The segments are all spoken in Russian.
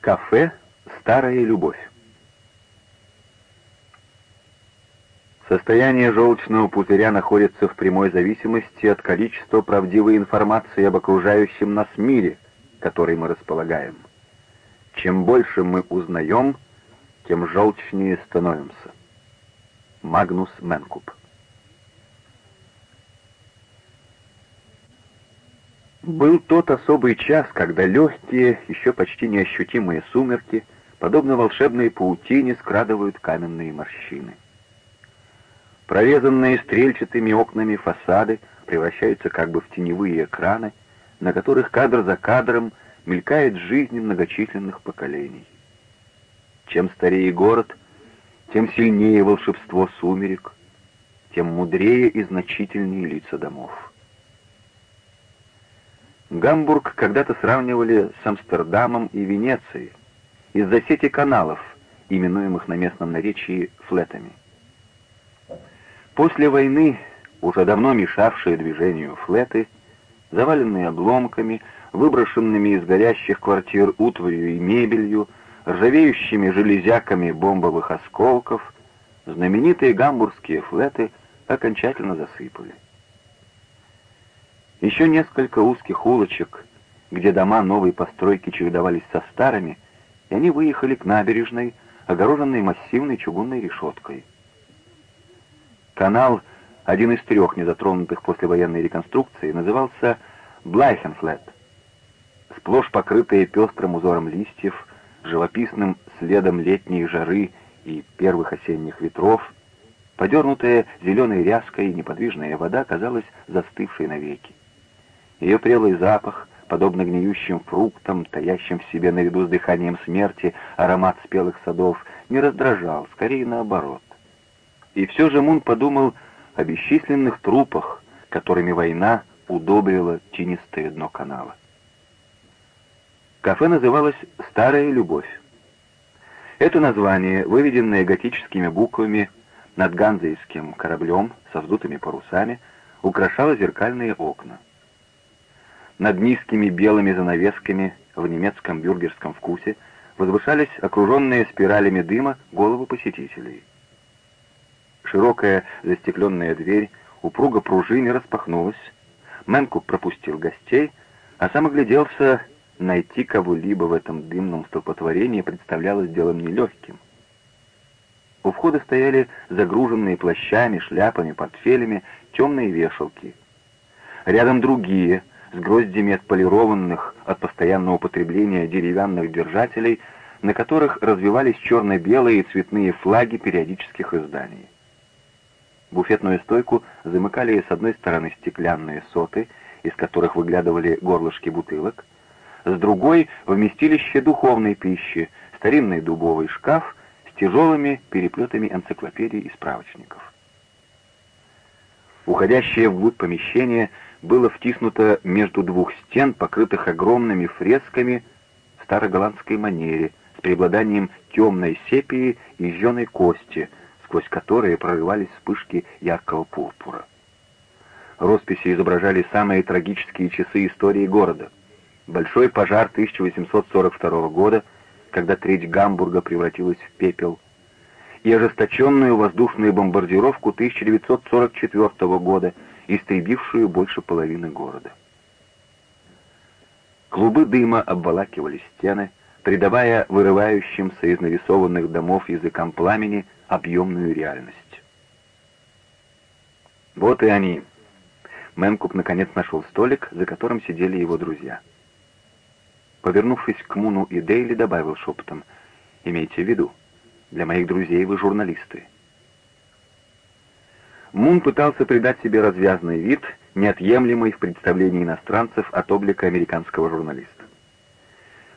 Кафе «Старая любовь». Состояние желчного пузыря находится в прямой зависимости от количества правдивой информации об окружающем нас мире, которой мы располагаем. Чем больше мы узнаем, тем желчнее становимся. Магнус Менкуб Был тот особый час, когда легкие, еще почти неощутимые сумерки, подобно волшебной паутине, скрадывают каменные морщины. Прорезанные стрельчатыми окнами фасады превращаются как бы в теневые экраны, на которых кадр за кадром мелькает жизнь многочисленных поколений. Чем старее город, тем сильнее волшебство сумерек, тем мудрее и значительнее лица домов. Гамбург когда-то сравнивали с Амстердамом и Венецией из-за сети каналов, именуемых на местном наречии флетами. После войны, уже давно мешавшие движению флеты, заваленные обломками, выброшенными из горящих квартир утварью и мебелью, ржавеющими железяками бомбовых осколков, знаменитые гамбургские флеты окончательно засыпали. Еще несколько узких улочек, где дома новой постройки чередовались со старыми, и они выехали к набережной, огороженной массивной чугунной решеткой. Канал, один из трех незатронутых послевоенной реконструкции, назывался Блайхенфлет. Сплошь покрытые пестрым узором листьев, живописным следом летней жары и первых осенних ветров, подернутая зеленой ряской неподвижная вода казалась застывшей навеки. Ее прелый запах, подобно гниющим фруктам, таящим в себе наряду с дыханием смерти аромат спелых садов, не раздражал, скорее наоборот. И все же Мун подумал о бесчисленных трупах, которыми война удобрила тенистое дно канала. Кафе называлось «Старая любовь». Это название, выведенное готическими буквами над ганзейским кораблем со вздутыми парусами, украшало зеркальные окна. Над низкими белыми занавесками в немецком бюргерском вкусе возвышались окруженные спиралями дыма головы посетителей. Широкая застекленная дверь упруго пружине распахнулась. Мэнкук пропустил гостей, а сам огляделся, найти кого-либо в этом дымном столпотворении представлялось делом нелегким. У входа стояли загруженные плащами, шляпами, портфелями темные вешалки. Рядом другие, с гроздями отполированных от постоянного употребления деревянных держателей, на которых развивались черно-белые и цветные флаги периодических изданий. Буфетную стойку замыкали с одной стороны стеклянные соты, из которых выглядывали горлышки бутылок, с другой — вместилище духовной пищи, старинный дубовый шкаф с тяжелыми переплетами энциклопедий и справочников. Уходящее вглубь помещение — было втиснуто между двух стен, покрытых огромными фресками в староголландской манере, с преобладанием темной сепии и жженой кости, сквозь которые прорывались вспышки яркого пурпура. Росписи изображали самые трагические часы истории города. Большой пожар 1842 года, когда треть Гамбурга превратилась в пепел, и ожесточенную воздушную бомбардировку 1944 года, истребившую больше половины города. Клубы дыма обволакивали стены, придавая вырывающимся из нарисованных домов языкам пламени объемную реальность. Вот и они. Мэнкуп наконец нашел столик, за которым сидели его друзья. Повернувшись к Муну и Дейли, добавил шепотом, «Имейте в виду, для моих друзей вы журналисты. Мун пытался придать себе развязный вид, неотъемлемый в представлении иностранцев от облика американского журналиста.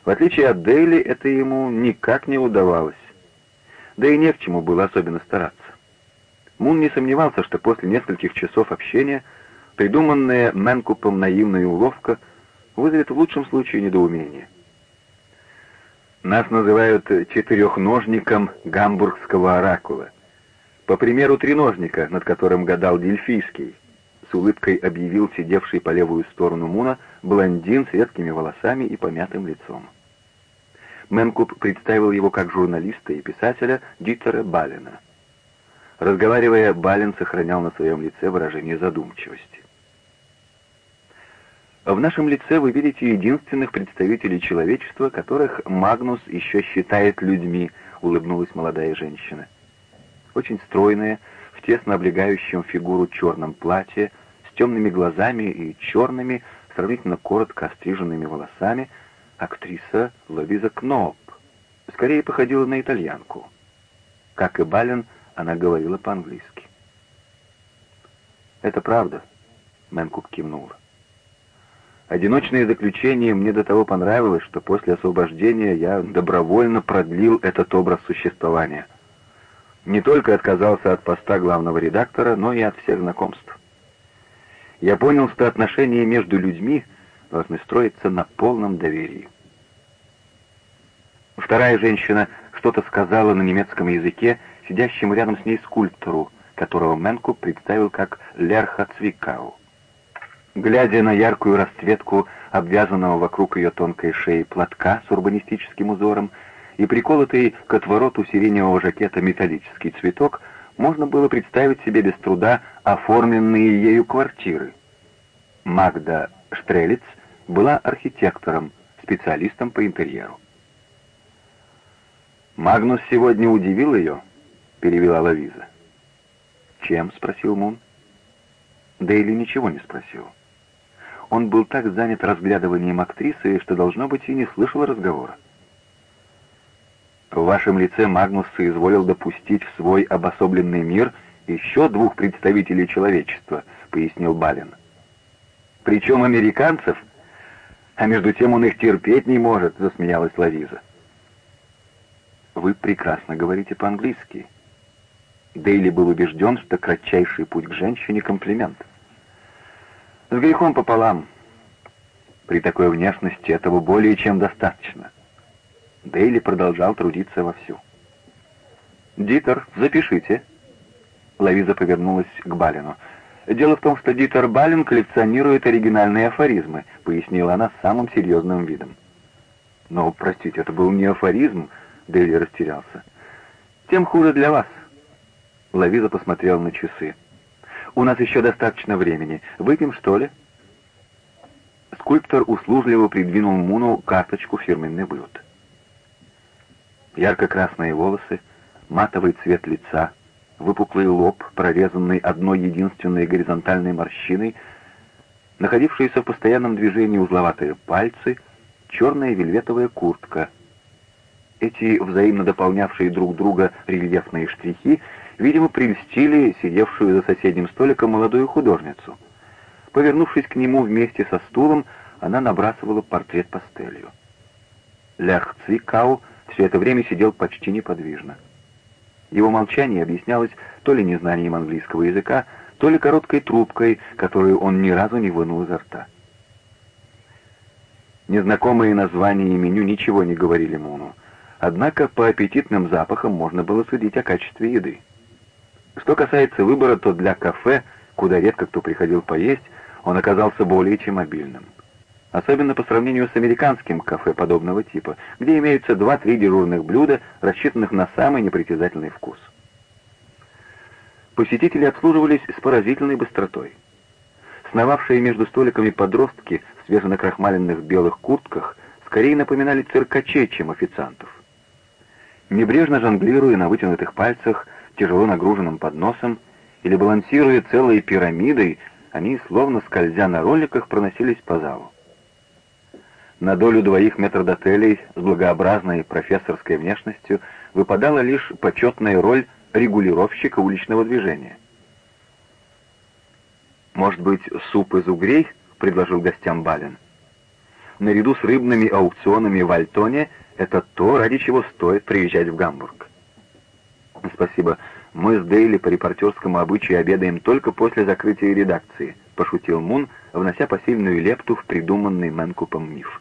В отличие от Дейли, это ему никак не удавалось. Да и не к чему было особенно стараться. Мун не сомневался, что после нескольких часов общения придуманная Мэнкупом наивная уловка вызовет в лучшем случае недоумение. Нас называют четырехножником гамбургского оракула. По примеру треножника, над которым гадал Дельфийский, с улыбкой объявил сидевший по левую сторону Муна блондин с редкими волосами и помятым лицом. Мэнкуп представил его как журналиста и писателя Дитера Балина. Разговаривая, Балин сохранял на своем лице выражение задумчивости. В нашем лице вы видите единственных представителей человечества, которых Магнус еще считает людьми, улыбнулась молодая женщина. Очень стройная, в тесно облегающем фигуру черном платье, с темными глазами и черными, сравнительно коротко остриженными волосами, актриса Лавиза Кноп. Скорее походила на итальянку. Как и Бален, она говорила по-английски. «Это правда», — Мэнкуп кивнула. Одиночное заключение мне до того понравилось, что после освобождения я добровольно продлил этот образ существования. Не только отказался от поста главного редактора, но и от всех знакомств. Я понял, что отношения между людьми должны строиться на полном доверии. Вторая женщина что-то сказала на немецком языке, сидящему рядом с ней скульптору, которого Менку представил как Лерха Цвикау. Глядя на яркую расцветку обвязанного вокруг ее тонкой шеи платка с урбанистическим узором и приколотый к отвороту сиреневого жакета металлический цветок, можно было представить себе без труда оформленные ею квартиры. Магда Штрелец была архитектором, специалистом по интерьеру. «Магнус сегодня удивил ее?» — перевела Лавиза. «Чем?» — спросил Мун. Дейли ничего не спросил. Он был так занят разглядыванием актрисы, что, должно быть, и не слышал разговора. В вашем лице Магнус соизволил допустить в свой обособленный мир еще двух представителей человечества, пояснил Балин. Причем американцев, а между тем он их терпеть не может, засмеялась Лавиза. Вы прекрасно говорите по-английски. Дейли был убежден, что кратчайший путь к женщине — комплимент. С грехом пополам. При такой внешности этого более чем достаточно. Дейли продолжал трудиться вовсю. «Дитер, запишите». Лавиза повернулась к Балину. «Дело в том, что Дитер Балин коллекционирует оригинальные афоризмы», пояснила она самым серьезным видом. «Но, простите, это был не афоризм», Дейли растерялся. «Тем хуже для вас». Лавиза посмотрела на часы. «У нас еще достаточно времени. Выпьем, что ли?» Скульптор услужливо придвинул Муну карточку фирменных блюд. Ярко-красные волосы, матовый цвет лица, выпуклый лоб, прорезанный одной единственной горизонтальной морщиной, находившиеся в постоянном движении узловатые пальцы, черная вельветовая куртка. Эти взаимно дополнявшие друг друга рельефные штрихи видимо, прельстили сидевшую за соседним столиком молодую художницу. Повернувшись к нему вместе со стулом, она набрасывала портрет пастелью. Лях Цвикау все это время сидел почти неподвижно. Его молчание объяснялось то ли незнанием английского языка, то ли короткой трубкой, которую он ни разу не вынул изо рта. Незнакомые названия и меню ничего не говорили Муну, однако по аппетитным запахам можно было судить о качестве еды. Что касается выбора, то для кафе, куда редко кто приходил поесть, он оказался более чем обильным. Особенно по сравнению с американским кафе подобного типа, где имеются два-три дежурных блюда, рассчитанных на самый непритязательный вкус. Посетители обслуживались с поразительной быстротой. Сновавшие между столиками подростки в свеженакрахмаленных белых куртках скорее напоминали циркачей, чем официантов. Небрежно жонглируя на вытянутых пальцах тяжело нагруженным подносом, или балансируя целой пирамидой, они, словно скользя на роликах, проносились по залу. На долю двоих метрдотелей с благообразной профессорской внешностью выпадала лишь почетная роль регулировщика уличного движения. «Может быть, суп из угрей?» — предложил гостям Балин. «Наряду с рыбными аукционами в Альтоне это то, ради чего стоит приезжать в Гамбург». «Спасибо. Мы с Дейли по репортерскому обычаю обедаем только после закрытия редакции», — пошутил Мун, внося посильную лепту в придуманный Мэнкупом миф.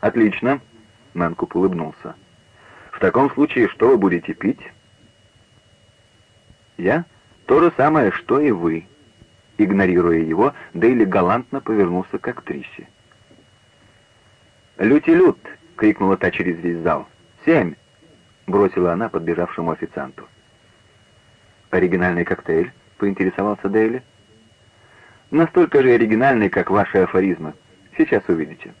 «Отлично», — Мэнкуп улыбнулся. «В таком случае что вы будете пить?» «Я? То же самое, что и вы». Игнорируя его, Дейли галантно повернулся к актрисе. «Лютилют, — крикнула та через весь зал. «Семь!» — бросила она подбежавшему официанту. «Оригинальный коктейль?» — поинтересовался Дейли. «Настолько же оригинальный, как ваши афоризмы. Сейчас увидите».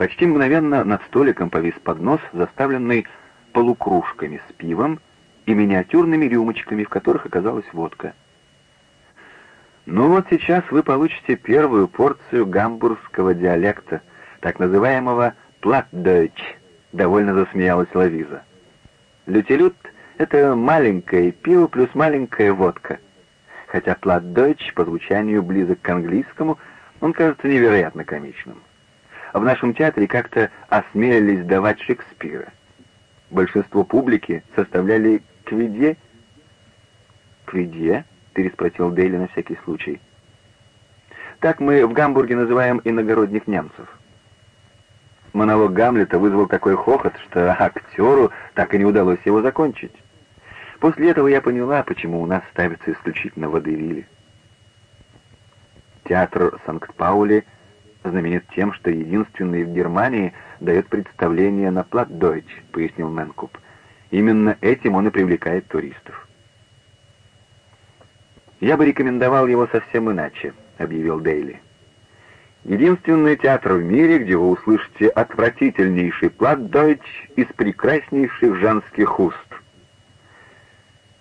Почти мгновенно над столиком повис поднос, заставленный полукружками с пивом и миниатюрными рюмочками, в которых оказалась водка. Ну вот сейчас вы получите первую порцию гамбургского диалекта, так называемого «платдойч», — довольно засмеялась Лавиза. Лютилют — это маленькое пиво плюс маленькая водка. Хотя платдойч по звучанию близок к английскому, он кажется невероятно комичным. В нашем театре как-то осмелились давать Шекспира. Большинство публики составляли квидье. «Квидье?» — переспросил Дейли на всякий случай. «Так мы в Гамбурге называем иногородних немцев». Монолог Гамлета вызвал такой хохот, что актеру так и не удалось его закончить. После этого я поняла, почему у нас ставятся исключительно водевили. Театр Санкт-Паули знаменит тем, что единственный в Германии дает представление на Платдойч, пояснил Мэнкуп. Именно этим он и привлекает туристов. «Я бы рекомендовал его совсем иначе», — объявил Дейли. Единственный театр в мире, где вы услышите отвратительнейший платдойч из прекраснейших женских уст.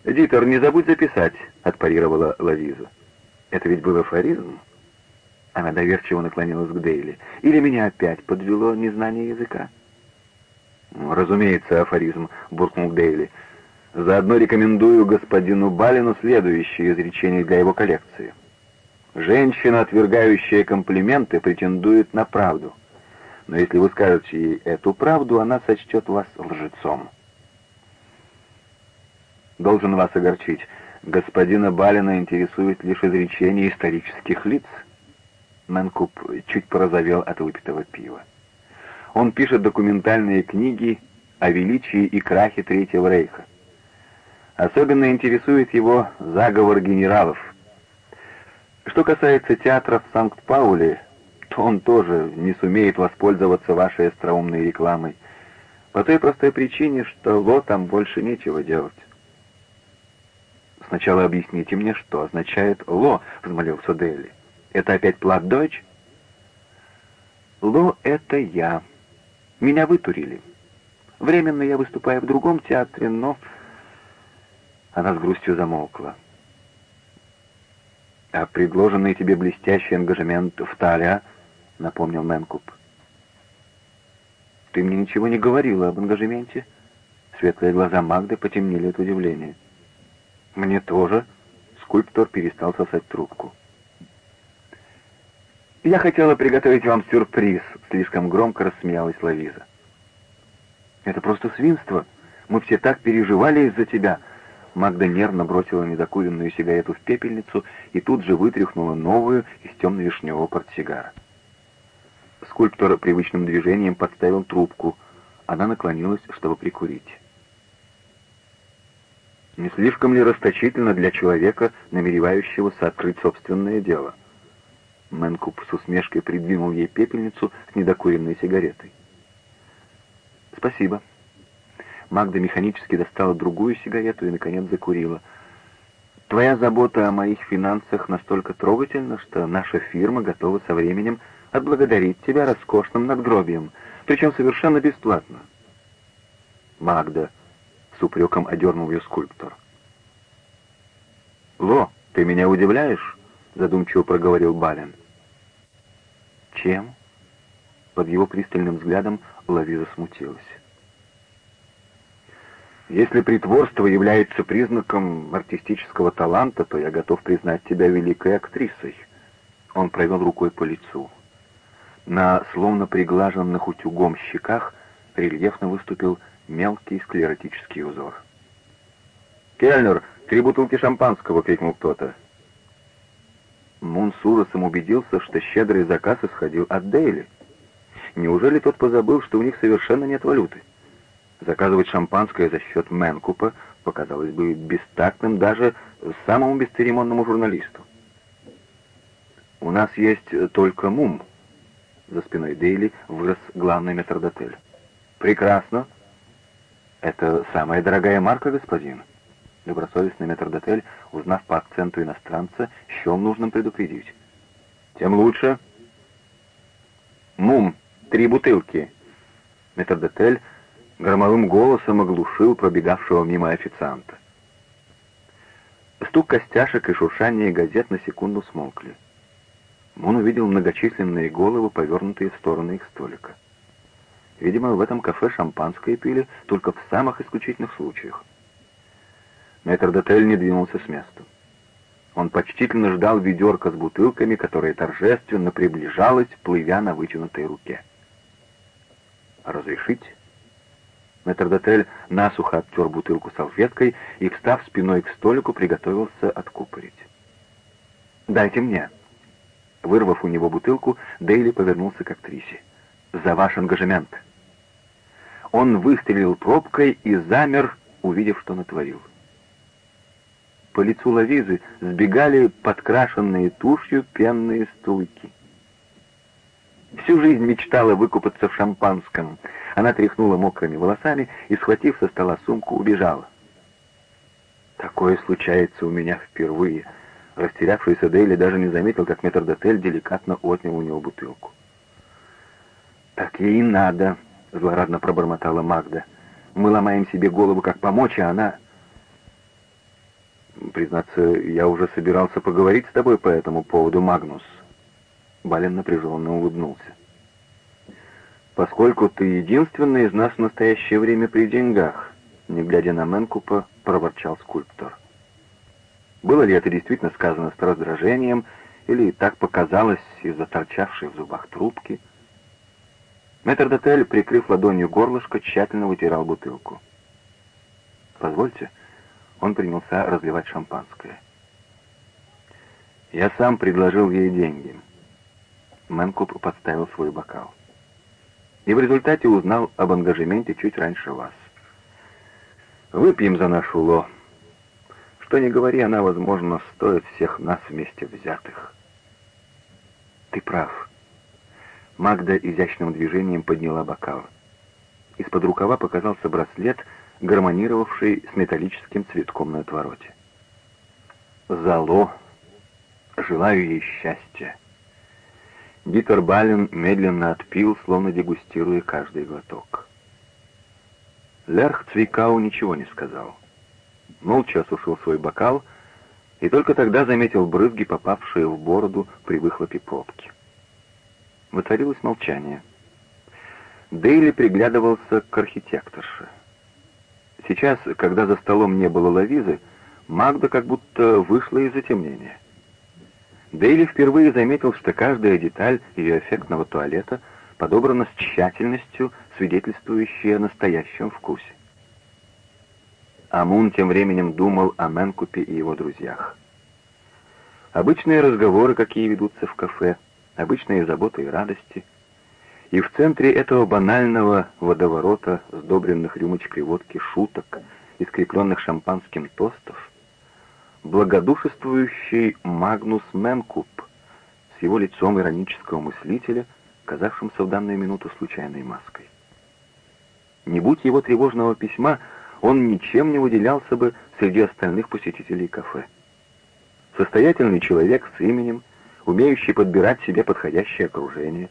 «Дитер, не забудь записать», — отпарировала Лавиза. «Это ведь был афоризм?» Она доверчиво наклонилась к Дейли. «Или меня опять подвело незнание языка?» «Разумеется, афоризм», — буркнул Дейли. «Заодно рекомендую господину Балину следующее изречение для его коллекции». Женщина, отвергающая комплименты, претендует на правду. Но если вы скажете ей эту правду, она сочтет вас лжецом. Должен вас огорчить. Господина Балина интересует лишь изречение исторических лиц. Мэнкуп чуть порозовел от выпитого пива. Он пишет документальные книги о величии и крахе Третьего Рейха. Особенно интересует его заговор генералов, что касается театра в Санкт-Пауле, то он тоже не сумеет воспользоваться вашей остроумной рекламой. По той простой причине, что Ло там больше нечего делать. «Сначала объясните мне, что означает «ло», — взмолился Дели. «Это опять плат дочь?» «Ло — это я. Меня вытурили. Временно я выступаю в другом театре, но...» Она с грустью замолкла. «А предложенный тебе блестящий ангажемент в Таля?» — напомнил Мэнкуп. «Ты мне ничего не говорила об ангажементе?» Светлые глаза Магды потемнели от удивления. «Мне тоже?» — скульптор перестал сосать трубку. «Я хотела приготовить вам сюрприз», — слишком громко рассмеялась Лавиза. «Это просто свинство. Мы все так переживали из-за тебя», Магда нервно бросила недокуренную сигарету в пепельницу и тут же вытряхнула новую из темно-вишневого портсигара. Скульптор привычным движением подставил трубку. Она наклонилась, чтобы прикурить. Не слишком ли расточительно для человека, намеревающегося открыть собственное дело? Мэнкуп с усмешкой придвинул ей пепельницу с недокуренной сигаретой. «Спасибо», Магда механически достала другую сигарету и, наконец, закурила. «Твоя забота о моих финансах настолько трогательна, что наша фирма готова со временем отблагодарить тебя роскошным надгробием, причем совершенно бесплатно». «Магда», — с упреком одернул ее скульптор. «Ло, ты меня удивляешь?» — задумчиво проговорил Балин. «Чем?» Под его пристальным взглядом Лавиза смутилась. Если притворство является признаком артистического таланта, то я готов признать тебя великой актрисой. Он провел рукой по лицу. На словно приглаженных утюгом щеках рельефно выступил мелкий склеротический узор. «Кельнер, три бутылки шампанского!» — крикнул кто-то. Мун с ужасом убедился, что щедрый заказ исходил от Дейли. Неужели тот позабыл, что у них совершенно нет валюты? Заказывать шампанское за счет Мэнкупа показалось бы бестактным даже самому бесцеремонному журналисту. «У нас есть только мум», За спиной Дейли вырос главный метрдотель. «Прекрасно. Это самая дорогая марка, господин». Добросовестный метрдотель, узнав по акценту иностранца, счел нужным предупредить. «Тем лучше». «Мум, три бутылки». Метрдотель громовым голосом оглушил пробегавшего мимо официанта. Стук костяшек и шуршание газет на секунду смолкли. Он увидел многочисленные головы, повернутые в стороны их столика. Видимо, в этом кафе шампанское пили только в самых исключительных случаях. Метрдотель не двинулся с места. Он почтительно ждал ведерко с бутылками, которое торжественно приближалось, плывя на вытянутой руке. «Разрешите?» Метрдотель насухо обтер бутылку салфеткой и, встав спиной к столику, приготовился откупорить. «Дайте мне». Вырвав у него бутылку, Дейли повернулся к актрисе. «За ваш ангажемент!» Он выстрелил пробкой и замер, увидев, что натворил. По лицу Лавизы сбегали подкрашенные тушью пенные струйки. Всю жизнь мечтала выкупаться в шампанском. Она тряхнула мокрыми волосами и, схватив со стола сумку, убежала. «Такое случается у меня впервые», Растерявшийся Дейли даже не заметил, как метрдотель деликатно отнял у него бутылку. «Так ей и надо», — злорадно пробормотала Магда. «Мы ломаем себе голову, как помочь, а она...» «Признаться, я уже собирался поговорить с тобой по этому поводу, Магнус». Бален напряженно улыбнулся. «Поскольку ты единственный из нас в настоящее время при деньгах», не глядя на Менкупа, проворчал скульптор. Было ли это действительно сказано с раздражением, или так показалось из-за торчавшей в зубах трубки? Метрдотель, прикрыв ладонью горлышко, тщательно вытирал бутылку. «Позвольте», он принялся разливать шампанское. «Я сам предложил ей деньги». Мэнкуп подставил свой бокал. «И в результате узнал об ангажементе чуть раньше вас. Выпьем за нашу ло». Что ни говори, она, возможно, стоит всех нас вместе взятых. Ты прав. Магда изящным движением подняла бокал. Из-под рукава показался браслет, гармонировавший с металлическим цветком на отвороте. Зало. Желаю ей счастья. Дитер Бален медленно отпил, словно дегустируя каждый глоток. Лерх Цвикау ничего не сказал молча осушил свой бокал и только тогда заметил брызги, попавшие в бороду при выхлопе пробки. Воцарилось молчание. Дейли приглядывался к архитекторше. Сейчас, когда за столом не было лавизы, Магда как будто вышла из затемнения. Дейли впервые заметил, что каждая деталь ее эффектного туалета подобрана с тщательностью, свидетельствующей о настоящем вкусе. Амун тем временем думал о Менкупе и его друзьях. Обычные разговоры, какие ведутся в кафе, обычные заботы и радости. И в центре этого банального водоворота, сдобренных рюмочкой водки шуток и скрепленных шампанским тостов, благодушествующий Магнус Менкуп с его лицом иронического мыслителя, казавшимся в данную минуту случайной маской. Не будь его тревожного письма, он ничем не выделялся бы среди остальных посетителей кафе. Состоятельный человек с именем, умеющий подбирать себе подходящее окружение.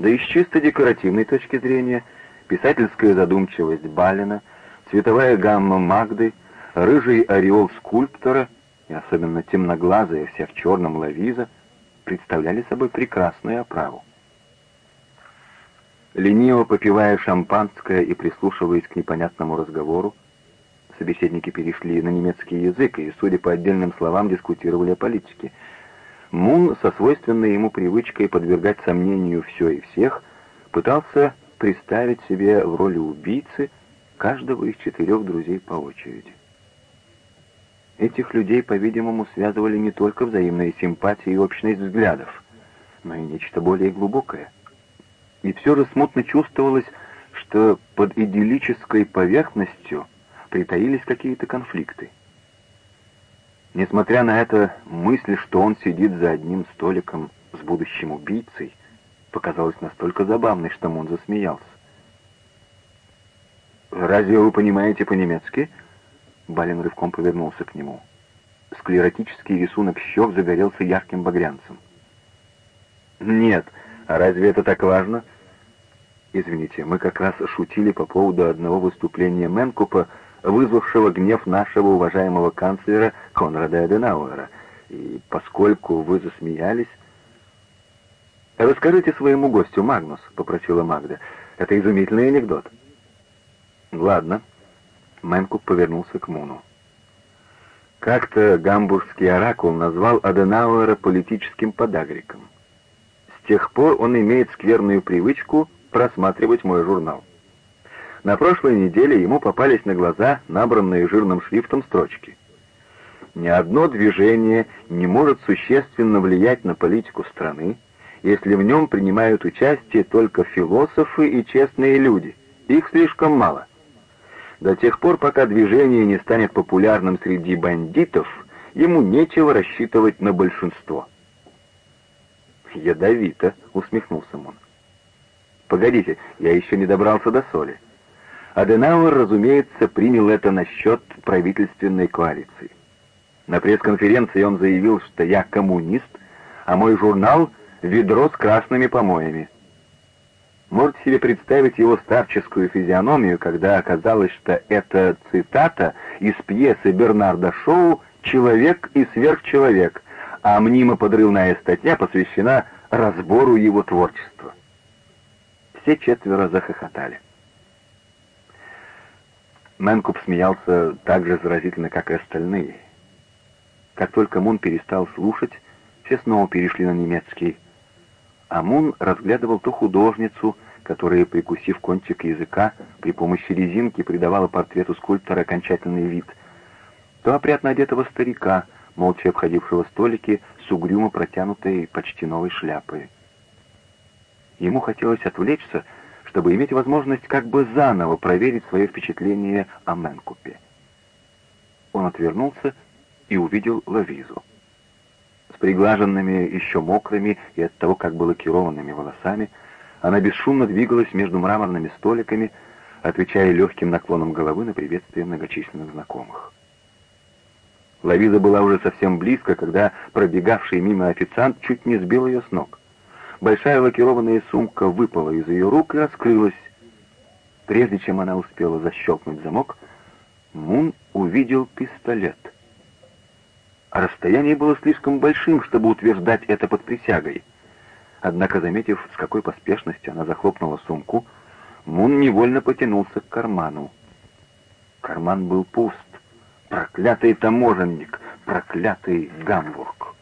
Да и с чисто декоративной точки зрения, писательская задумчивость Балина, цветовая гамма Магды, рыжий ореол скульптора и особенно темноглазая вся в черном лавиза представляли собой прекрасную оправу. Лениво попивая шампанское и прислушиваясь к непонятному разговору, собеседники перешли на немецкий язык и, судя по отдельным словам, дискутировали о политике. Мун, со свойственной ему привычкой подвергать сомнению все и всех, пытался представить себе в роли убийцы каждого из четырех друзей по очереди. Этих людей, по-видимому, связывали не только взаимная симпатия и общность взглядов, но и нечто более глубокое — и все же смутно чувствовалось, что под идиллической поверхностью притаились какие-то конфликты. Несмотря на это, мысль, что он сидит за одним столиком с будущим убийцей, показалась настолько забавной, что Мун засмеялся. «Разве вы понимаете по-немецки?» Балин рывком повернулся к нему. Склеротический рисунок щек загорелся ярким багрянцем. «Нет, а разве это так важно?» «Извините, мы как раз шутили по поводу одного выступления Менкупа, вызвавшего гнев нашего уважаемого канцлера Конрада Аденауэра. И поскольку вы засмеялись...» «Расскажите своему гостю, Магнус», — попросила Магда. «Это изумительный анекдот». «Ладно». Мэнкуп повернулся к Муну. Как-то гамбургский оракул назвал Аденауэра политическим подагриком. С тех пор он имеет скверную привычку просматривать мой журнал. На прошлой неделе ему попались на глаза набранные жирным шрифтом строчки. Ни одно движение не может существенно влиять на политику страны, если в нем принимают участие только философы и честные люди. Их слишком мало. До тех пор, пока движение не станет популярным среди бандитов, ему нечего рассчитывать на большинство. «Ядовито», — усмехнулся он. «Погодите, я еще не добрался до соли». Аденауэр, разумеется, принял это насчет правительственной коалиции. На пресс-конференции он заявил, что я коммунист, а мой журнал — ведро с красными помоями. Можете себе представить его старческую физиономию, когда оказалось, что это цитата из пьесы Бернарда Шоу «Человек и сверхчеловек», а мнимо-подрывная статья посвящена разбору его творчества. Все четверо захохотали. Мэнкуп смеялся так же заразительно, как и остальные. Как только Мун перестал слушать, все снова перешли на немецкий – Амун разглядывал ту художницу, которая, прикусив кончик языка, при помощи резинки придавала портрету скульптора окончательный вид, то опрятно одетого старика, молча обходившего столики с угрюмо протянутой почти новой шляпой. Ему хотелось отвлечься, чтобы иметь возможность как бы заново проверить свое впечатление о Менкупе. Он отвернулся и увидел Лавизу с приглаженными, еще мокрыми и от того, как бы лакированными волосами, она бесшумно двигалась между мраморными столиками, отвечая легким наклоном головы на приветствие многочисленных знакомых. Лавиза была уже совсем близко, когда пробегавший мимо официант чуть не сбил ее с ног. Большая лакированная сумка выпала из ее рук и раскрылась. Прежде чем она успела защелкнуть замок, Мун увидел пистолет — а расстояние было слишком большим, чтобы утверждать это под присягой. Однако, заметив, с какой поспешностью она захлопнула сумку, Мун невольно потянулся к карману. Карман был пуст. Проклятый таможенник, проклятый Гамбург.